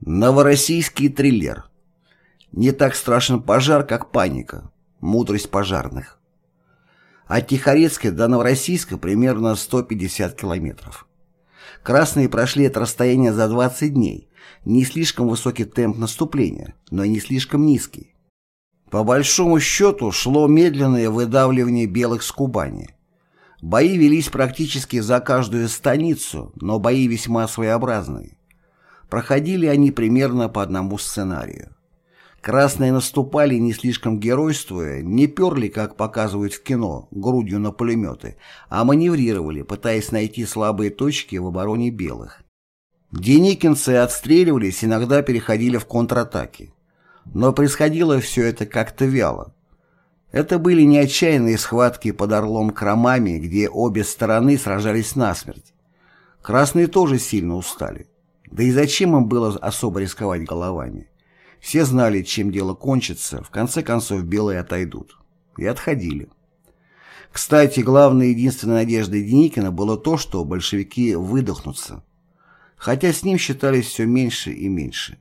Новороссийский триллер. Не так страшен пожар, как паника. Мудрость пожарных. От Тихорецка до Новороссийска примерно 150 километров. Красные прошли это расстояние за 20 дней. Не слишком высокий темп наступления, но и не слишком низкий. По большому счету шло медленное выдавливание белых с Кубани. Бои велись практически за каждую станицу, но бои весьма своеобразные. Проходили они примерно по одному сценарию. Красные наступали не слишком геройствуя, не перли, как показывают в кино, грудью на пулеметы, а маневрировали, пытаясь найти слабые точки в обороне белых. Деникинцы отстреливались, иногда переходили в контратаки. Но происходило все это как-то вяло. Это были не отчаянные схватки под Орлом Крамами, где обе стороны сражались насмерть. Красные тоже сильно устали. Да и зачем им было особо рисковать головами? Все знали, чем дело кончится, в конце концов белые отойдут. И отходили. Кстати, главной и единственной надеждой Деникина было то, что большевики выдохнутся. Хотя с ним считались все меньше и меньше.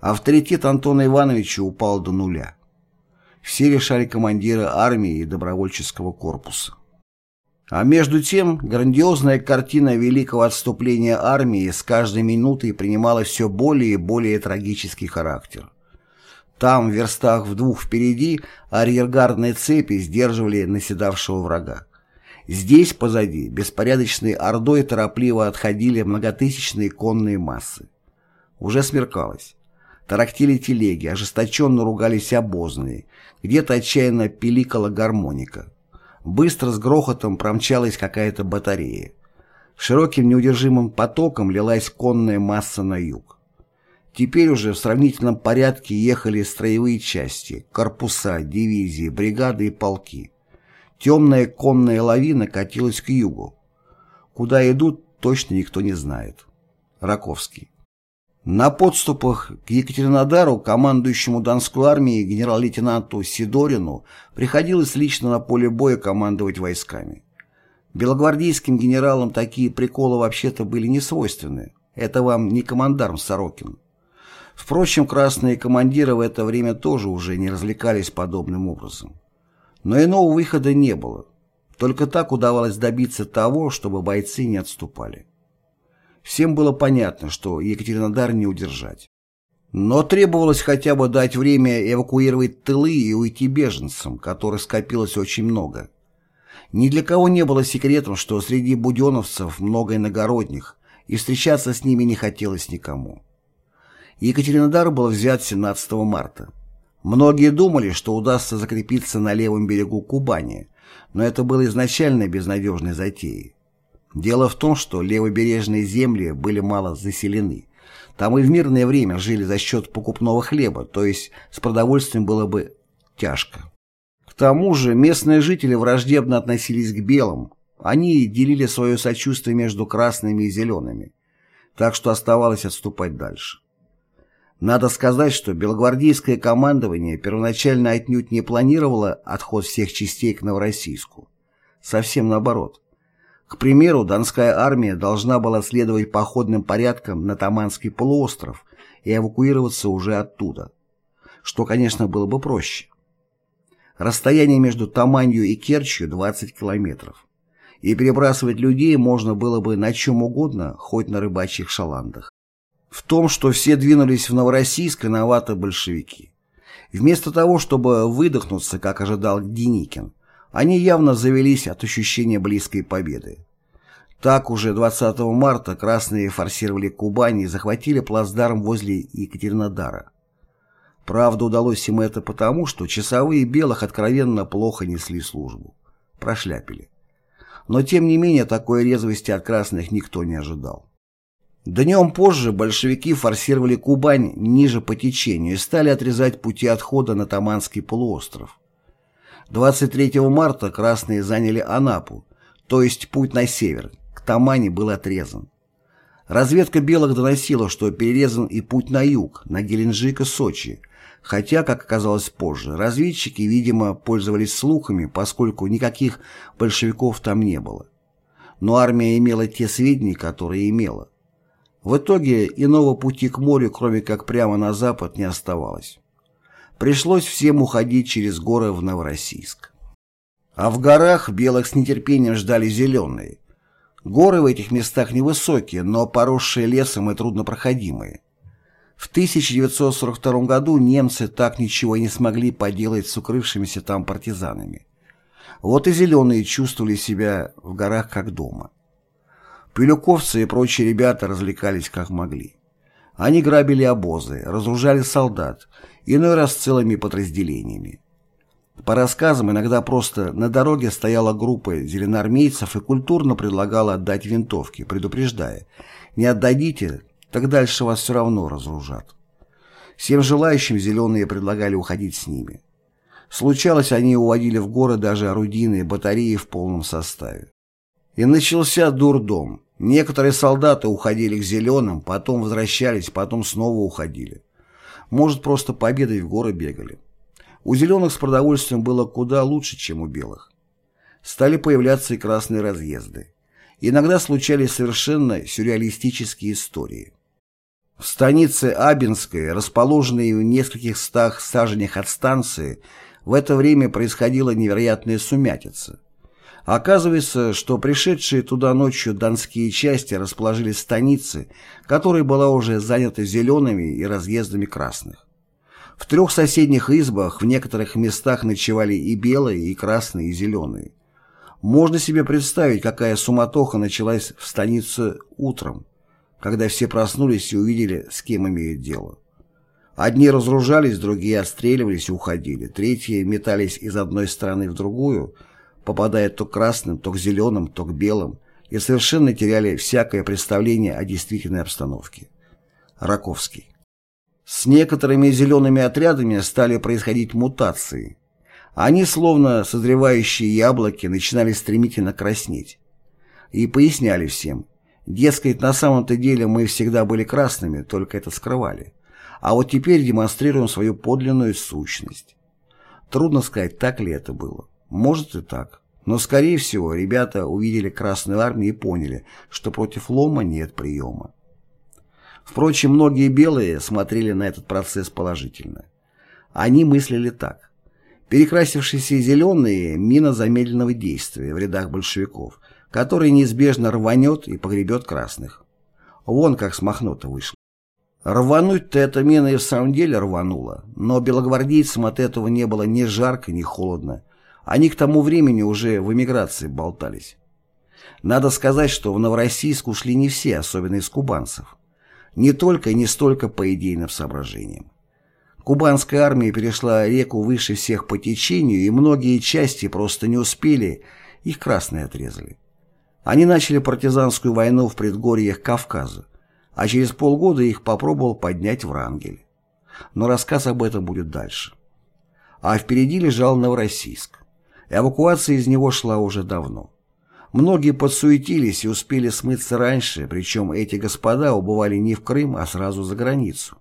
Авторитет Антона Ивановича упал до нуля. Все решали командиры армии и добровольческого корпуса. А между тем, грандиозная картина великого отступления армии с каждой минутой принимала все более и более трагический характер. Там, в верстах в двух впереди, арьергардные цепи сдерживали наседавшего врага. Здесь, позади, беспорядочной ордой торопливо отходили многотысячные конные массы. Уже смеркалось. Тарахтели телеги, ожесточенно ругались обозные, где-то отчаянно пиликала гармоника. Быстро с грохотом промчалась какая-то батарея. Широким неудержимым потоком лилась конная масса на юг. Теперь уже в сравнительном порядке ехали строевые части, корпуса, дивизии, бригады и полки. Темная конная лавина катилась к югу. Куда идут, точно никто не знает. Раковский. На подступах к Екатеринодару командующему Донской армией генерал-лейтенанту Сидорину приходилось лично на поле боя командовать войсками. Белогвардейским генералам такие приколы вообще-то были не свойственны. Это вам не командарм Сорокин. Впрочем, красные командиры в это время тоже уже не развлекались подобным образом. Но иного выхода не было. Только так удавалось добиться того, чтобы бойцы не отступали. Всем было понятно, что Екатеринодар не удержать. Но требовалось хотя бы дать время эвакуировать тылы и уйти беженцам, которых скопилось очень много. Ни для кого не было секретом, что среди буденовцев много иногородних, и встречаться с ними не хотелось никому. Екатеринодар был взят 17 марта. Многие думали, что удастся закрепиться на левом берегу Кубани, но это было изначально безнадежной затеей. Дело в том, что левобережные земли были мало заселены. Там и в мирное время жили за счет покупного хлеба, то есть с продовольствием было бы тяжко. К тому же местные жители враждебно относились к белым. Они делили свое сочувствие между красными и зелеными. Так что оставалось отступать дальше. Надо сказать, что белогвардейское командование первоначально отнюдь не планировало отход всех частей к Новороссийску. Совсем наоборот. К примеру, Донская армия должна была следовать походным порядкам на Таманский полуостров и эвакуироваться уже оттуда, что, конечно, было бы проще. Расстояние между Таманью и Керчью 20 километров, и перебрасывать людей можно было бы на чем угодно, хоть на рыбачьих шаландах. В том, что все двинулись в Новороссийск, виноваты большевики. Вместо того, чтобы выдохнуться, как ожидал Деникин, они явно завелись от ощущения близкой победы. Так уже 20 марта красные форсировали Кубань и захватили плацдарм возле Екатеринодара. Правда, удалось им это потому, что часовые белых откровенно плохо несли службу. Прошляпили. Но тем не менее такой резвости от красных никто не ожидал. Днем позже большевики форсировали Кубань ниже по течению и стали отрезать пути отхода на Таманский полуостров. 23 марта красные заняли Анапу, то есть путь на север, к Тамане был отрезан. Разведка белых доносила, что перерезан и путь на юг, на Геленджик и Сочи, хотя, как оказалось позже, разведчики, видимо, пользовались слухами, поскольку никаких большевиков там не было. Но армия имела те сведения, которые имела. В итоге иного пути к морю, кроме как прямо на запад, не оставалось. Пришлось всем уходить через горы в Новороссийск. А в горах белых с нетерпением ждали зеленые. Горы в этих местах невысокие, но поросшие лесом и труднопроходимые. В 1942 году немцы так ничего не смогли поделать с укрывшимися там партизанами. Вот и зеленые чувствовали себя в горах как дома. Пилюковцы и прочие ребята развлекались как могли. Они грабили обозы, разоружали солдат, иной раз целыми подразделениями. По рассказам, иногда просто на дороге стояла группа зеленоармейцев и культурно предлагала отдать винтовки, предупреждая «Не отдадите, так дальше вас все равно разоружат». Всем желающим зеленые предлагали уходить с ними. Случалось, они уводили в горы даже орудийные батареи в полном составе. И начался дурдом. Некоторые солдаты уходили к зеленым, потом возвращались, потом снова уходили. Может, просто победой в горы бегали. У зеленых с продовольствием было куда лучше, чем у белых. Стали появляться и красные разъезды. Иногда случались совершенно сюрреалистические истории. В станице Абинской, расположенной в нескольких стах саженях от станции, в это время происходила невероятная сумятица. Оказывается, что пришедшие туда ночью донские части расположились в станице, которая была уже занята зелеными и разъездами красных. В трех соседних избах в некоторых местах ночевали и белые, и красные, и зеленые. Можно себе представить, какая суматоха началась в станице утром, когда все проснулись и увидели, с кем имеют дело. Одни разоружались, другие отстреливались и уходили, третьи метались из одной стороны в другую – попадая то к красным, то к зеленым, то к белым, и совершенно теряли всякое представление о действительной обстановке. Раковский. С некоторыми зелеными отрядами стали происходить мутации. Они, словно созревающие яблоки, начинали стремительно краснеть. И поясняли всем, дескать, на самом-то деле мы всегда были красными, только это скрывали. А вот теперь демонстрируем свою подлинную сущность. Трудно сказать, так ли это было. Может и так. Но, скорее всего, ребята увидели Красную Армию и поняли, что против лома нет приема. Впрочем, многие белые смотрели на этот процесс положительно. Они мыслили так. Перекрасившиеся зеленые – мина замедленного действия в рядах большевиков, который неизбежно рванет и погребет красных. Вон как с Махнота вышло. Рвануть-то эта мина и в самом деле рванула, но белогвардейцам от этого не было ни жарко, ни холодно, они к тому времени уже в эмиграции болтались. Надо сказать, что в Новороссийск ушли не все, особенно из кубанцев. Не только и не столько по идейным соображениям. Кубанская армия перешла реку выше всех по течению, и многие части просто не успели, их красные отрезали. Они начали партизанскую войну в предгорьях Кавказа, а через полгода их попробовал поднять Врангель. Но рассказ об этом будет дальше. А впереди лежал Новороссийск. Эвакуация из него шла уже давно. Многие подсуетились и успели смыться раньше, причем эти господа убывали не в Крым, а сразу за границу.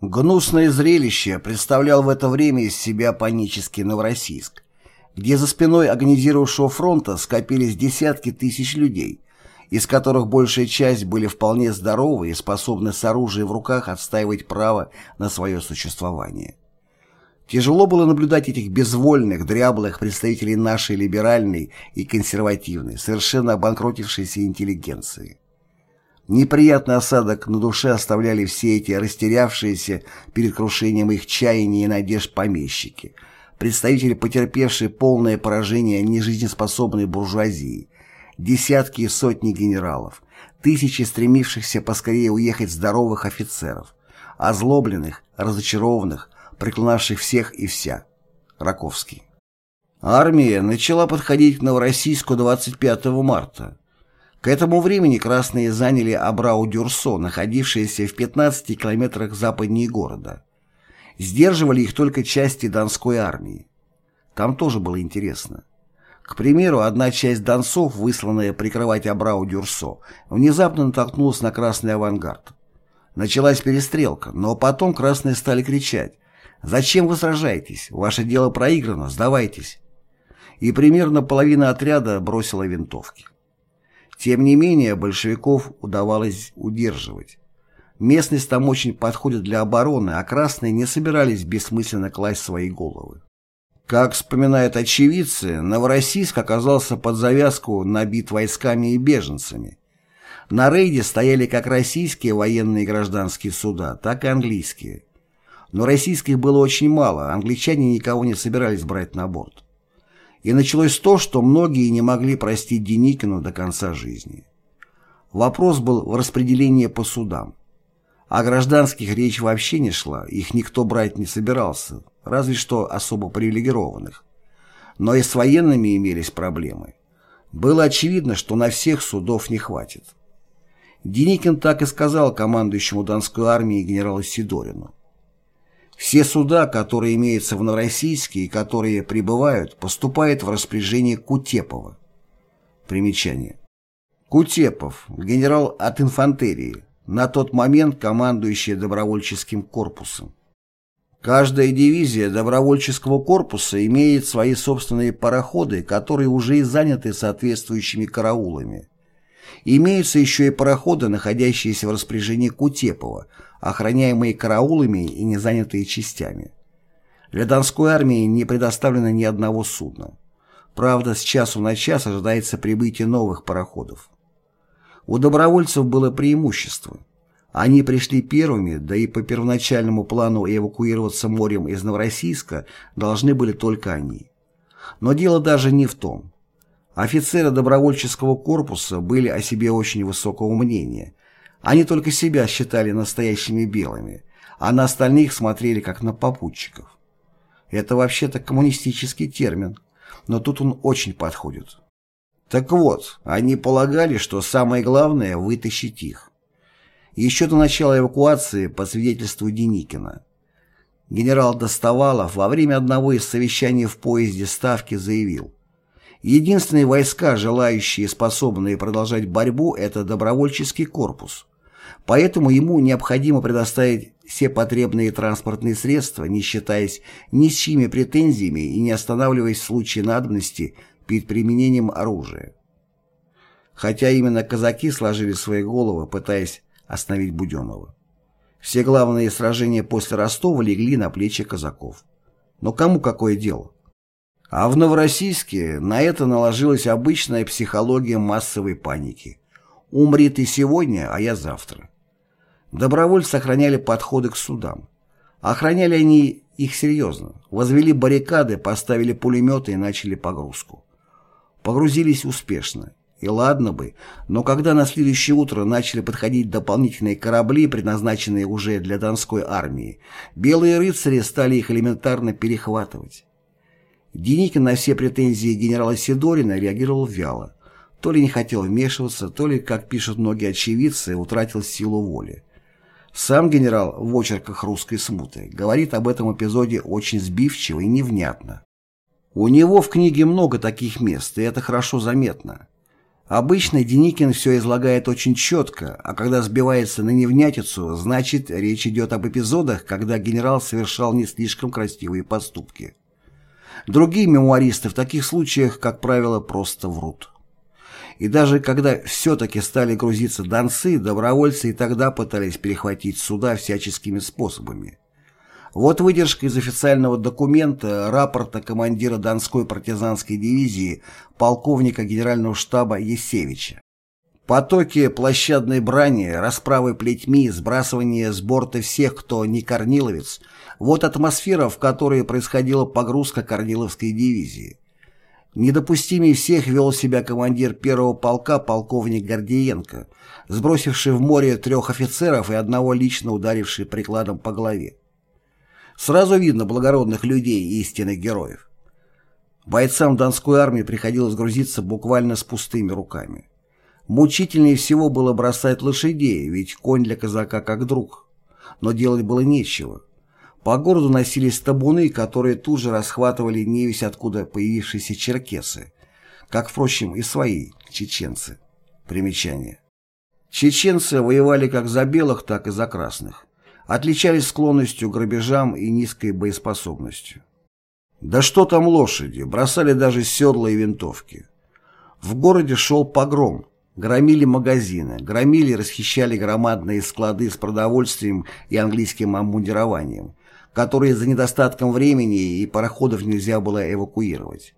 Гнусное зрелище представлял в это время из себя панический Новороссийск, где за спиной организировавшего фронта скопились десятки тысяч людей, из которых большая часть были вполне здоровы и способны с оружием в руках отстаивать право на свое существование. Тяжело было наблюдать этих безвольных, дряблых представителей нашей либеральной и консервативной, совершенно обанкротившейся интеллигенции. Неприятный осадок на душе оставляли все эти растерявшиеся перед крушением их чаяния и надежд помещики, представители, потерпевшие полное поражение нежизнеспособной буржуазии, десятки и сотни генералов, тысячи стремившихся поскорее уехать здоровых офицеров, озлобленных, разочарованных, преклонавших всех и вся. Раковский. Армия начала подходить к Новороссийску 25 марта. К этому времени красные заняли Абрау-Дюрсо, находившееся в 15 километрах западнее города. Сдерживали их только части Донской армии. Там тоже было интересно. К примеру, одна часть донцов, высланная прикрывать Абрау-Дюрсо, внезапно натолкнулась на красный авангард. Началась перестрелка, но потом красные стали кричать Зачем вы сражаетесь? Ваше дело проиграно, сдавайтесь. И примерно половина отряда бросила винтовки. Тем не менее, большевиков удавалось удерживать. Местность там очень подходит для обороны, а красные не собирались бессмысленно класть свои головы. Как вспоминают очевидцы, Новороссийск оказался под завязку набит войсками и беженцами. На рейде стояли как российские военные и гражданские суда, так и английские. Но российских было очень мало, англичане никого не собирались брать на борт. И началось то, что многие не могли простить Деникину до конца жизни. Вопрос был в распределении по судам. О гражданских речь вообще не шла, их никто брать не собирался, разве что особо привилегированных. Но и с военными имелись проблемы. Было очевидно, что на всех судов не хватит. Деникин так и сказал командующему Донской армии генералу Сидорину. Все суда, которые имеются в Новороссийске и которые прибывают, поступают в распоряжение Кутепова. Примечание. Кутепов, генерал от инфантерии, на тот момент командующий добровольческим корпусом. Каждая дивизия добровольческого корпуса имеет свои собственные пароходы, которые уже и заняты соответствующими караулами. Имеются еще и пароходы, находящиеся в распоряжении Кутепова, охраняемые караулами и не занятые частями. Для Донской армии не предоставлено ни одного судна. Правда, с часу на час ожидается прибытие новых пароходов. У добровольцев было преимущество. Они пришли первыми, да и по первоначальному плану эвакуироваться морем из Новороссийска должны были только они. Но дело даже не в том. Офицеры добровольческого корпуса были о себе очень высокого мнения. Они только себя считали настоящими белыми, а на остальных смотрели как на попутчиков. Это вообще-то коммунистический термин, но тут он очень подходит. Так вот, они полагали, что самое главное – вытащить их. Еще до начала эвакуации, по свидетельству Деникина, генерал Достовалов во время одного из совещаний в поезде Ставки заявил, Единственные войска, желающие и способные продолжать борьбу, это добровольческий корпус. Поэтому ему необходимо предоставить все потребные транспортные средства, не считаясь ни с чьими претензиями и не останавливаясь в случае надобности перед применением оружия. Хотя именно казаки сложили свои головы, пытаясь остановить Буденного. Все главные сражения после Ростова легли на плечи казаков. Но кому какое дело? А в Новороссийске на это наложилась обычная психология массовой паники. «Умри ты сегодня, а я завтра». Добровольцы охраняли подходы к судам. Охраняли они их серьезно. Возвели баррикады, поставили пулеметы и начали погрузку. Погрузились успешно. И ладно бы, но когда на следующее утро начали подходить дополнительные корабли, предназначенные уже для Донской армии, белые рыцари стали их элементарно перехватывать. Деникин на все претензии генерала Сидорина реагировал вяло. То ли не хотел вмешиваться, то ли, как пишут многие очевидцы, утратил силу воли. Сам генерал в очерках русской смуты говорит об этом эпизоде очень сбивчиво и невнятно. У него в книге много таких мест, и это хорошо заметно. Обычно Деникин все излагает очень четко, а когда сбивается на невнятицу, значит, речь идет об эпизодах, когда генерал совершал не слишком красивые поступки. Другие мемуаристы в таких случаях, как правило, просто врут. И даже когда все-таки стали грузиться донцы, добровольцы и тогда пытались перехватить суда всяческими способами. Вот выдержка из официального документа рапорта командира Донской партизанской дивизии полковника генерального штаба Есевича. Потоки площадной брани, расправы плетьми, сбрасывание с борта всех, кто не корниловец – вот атмосфера, в которой происходила погрузка Корниловской дивизии. Недопустимее всех вел себя командир первого полка полковник Гордиенко, сбросивший в море трех офицеров и одного лично ударивший прикладом по голове. Сразу видно благородных людей и истинных героев. Бойцам Донской армии приходилось грузиться буквально с пустыми руками. Мучительнее всего было бросать лошадей, ведь конь для казака как друг. Но делать было нечего. По городу носились табуны, которые тут же расхватывали невесть откуда появившиеся черкесы, как, впрочем, и свои чеченцы. Примечание. Чеченцы воевали как за белых, так и за красных. Отличались склонностью к грабежам и низкой боеспособностью. Да что там лошади, бросали даже седла и винтовки. В городе шел погром. Громили магазины, громили и расхищали громадные склады с продовольствием и английским обмундированием, которые за недостатком времени и пароходов нельзя было эвакуировать.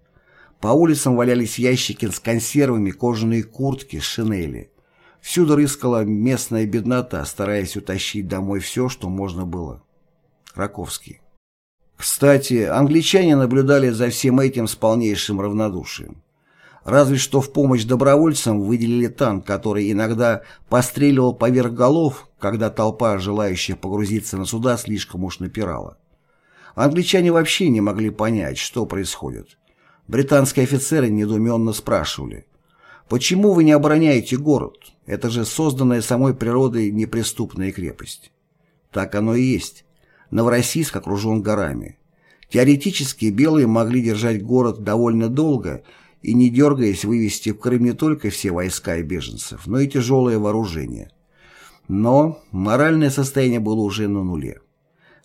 По улицам валялись ящики с консервами, кожаные куртки, шинели. Всюду рыскала местная беднота, стараясь утащить домой все, что можно было. Раковский. Кстати, англичане наблюдали за всем этим с полнейшим равнодушием. Разве что в помощь добровольцам выделили танк, который иногда постреливал поверх голов, когда толпа, желающая погрузиться на суда, слишком уж напирала. Англичане вообще не могли понять, что происходит. Британские офицеры недоуменно спрашивали, «Почему вы не обороняете город? Это же созданная самой природой неприступная крепость». Так оно и есть. Новороссийск окружен горами. Теоретически белые могли держать город довольно долго и, не дергаясь, вывести в Крым не только все войска и беженцев, но и тяжелое вооружение. Но моральное состояние было уже на нуле.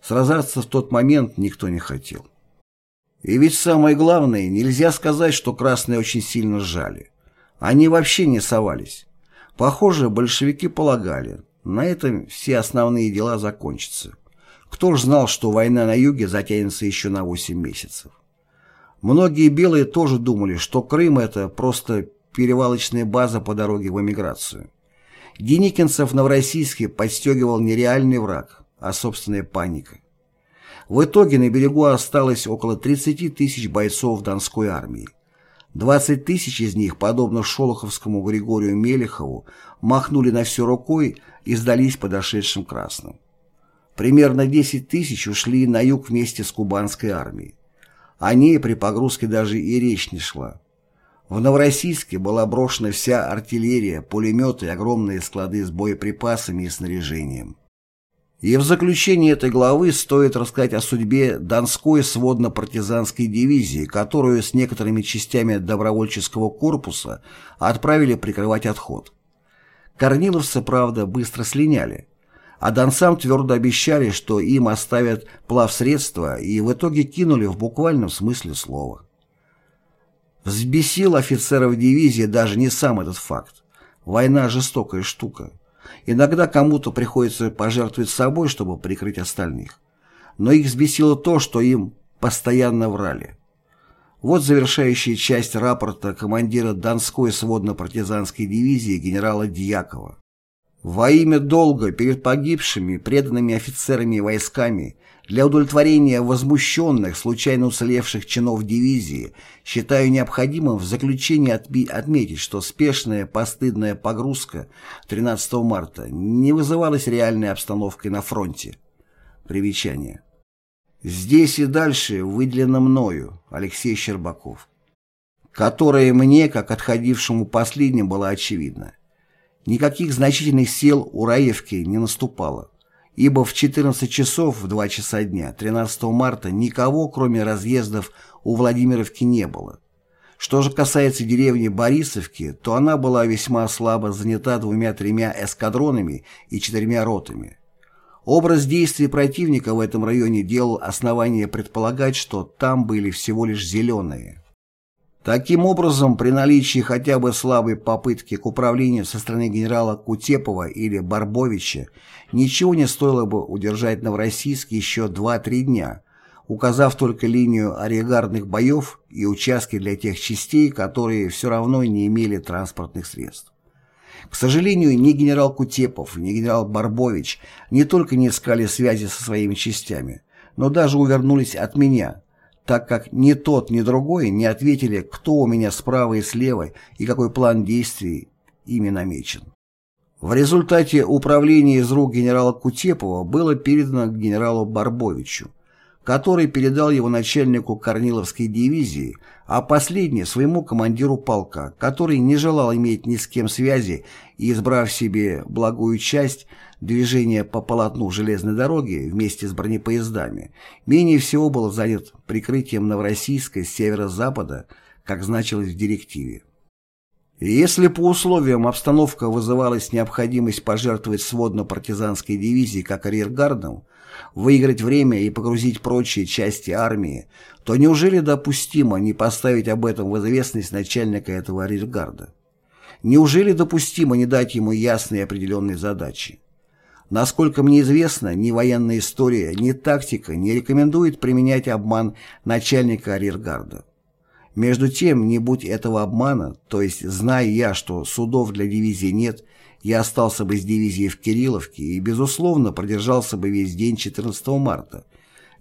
Сразаться в тот момент никто не хотел. И ведь самое главное, нельзя сказать, что красные очень сильно сжали. Они вообще не совались. Похоже, большевики полагали, на этом все основные дела закончатся. Кто ж знал, что война на юге затянется еще на 8 месяцев? Многие белые тоже думали, что Крым – это просто перевалочная база по дороге в эмиграцию. Деникинцев в Новороссийске подстегивал не реальный враг, а собственная паника. В итоге на берегу осталось около 30 тысяч бойцов Донской армии. 20 тысяч из них, подобно шолоховскому Григорию Мелехову, махнули на все рукой и сдались подошедшим красным. Примерно 10 тысяч ушли на юг вместе с кубанской армией. О ней при погрузке даже и речь не шла. В Новороссийске была брошена вся артиллерия, пулеметы огромные склады с боеприпасами и снаряжением. И в заключение этой главы стоит рассказать о судьбе Донской сводно-партизанской дивизии, которую с некоторыми частями добровольческого корпуса отправили прикрывать отход. Корниловцы, правда, быстро слиняли а донцам твердо обещали, что им оставят плавсредства, и в итоге кинули в буквальном смысле слова. Взбесил офицеров дивизии даже не сам этот факт. Война – жестокая штука. Иногда кому-то приходится пожертвовать собой, чтобы прикрыть остальных. Но их взбесило то, что им постоянно врали. Вот завершающая часть рапорта командира Донской сводно-партизанской дивизии генерала Дьякова. Во имя долга перед погибшими, преданными офицерами и войсками, для удовлетворения возмущенных, случайно уцелевших чинов дивизии, считаю необходимым в заключении отметить, что спешная постыдная погрузка 13 марта не вызывалась реальной обстановкой на фронте. Примечание. Здесь и дальше выделено мною, Алексей Щербаков, которое мне, как отходившему последним, было очевидно. Никаких значительных сил у Раевки не наступало, ибо в 14 часов в 2 часа дня 13 марта никого, кроме разъездов, у Владимировки не было. Что же касается деревни Борисовки, то она была весьма слабо занята двумя-тремя эскадронами и четырьмя ротами. Образ действий противника в этом районе делал основание предполагать, что там были всего лишь зеленые. Таким образом, при наличии хотя бы слабой попытки к управлению со стороны генерала Кутепова или Барбовича ничего не стоило бы удержать Новороссийск еще 2-3 дня, указав только линию арьегардных боев и участки для тех частей, которые все равно не имели транспортных средств. К сожалению, ни генерал Кутепов, ни генерал Барбович не только не искали связи со своими частями, но даже увернулись от меня – так как ни тот, ни другой не ответили, кто у меня справа и слева и какой план действий ими намечен. В результате управление из рук генерала Кутепова было передано генералу Барбовичу, который передал его начальнику Корниловской дивизии, а последний своему командиру полка, который не желал иметь ни с кем связи и, избрав себе благую часть, движения по полотну железной дороги вместе с бронепоездами, менее всего был занят прикрытием Новороссийска с северо-запада, как значилось в директиве. Если по условиям обстановка вызывалась необходимость пожертвовать сводно-партизанской дивизии как арьергардом, выиграть время и погрузить прочие части армии, то неужели допустимо не поставить об этом в известность начальника этого арьергарда? Неужели допустимо не дать ему ясные определенные задачи? Насколько мне известно, ни военная история, ни тактика не рекомендует применять обман начальника арьергарда. Между тем, не будь этого обмана, то есть зная я, что судов для дивизии нет, я остался бы с дивизией в Кирилловке и, безусловно, продержался бы весь день 14 марта,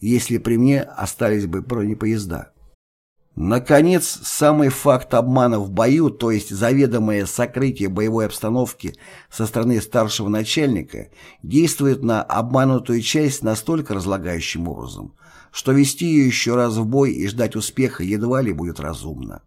если при мне остались бы бронепоезда. Наконец, самый факт обмана в бою, то есть заведомое сокрытие боевой обстановки со стороны старшего начальника, действует на обманутую часть настолько разлагающим образом, что вести ее еще раз в бой и ждать успеха едва ли будет разумно.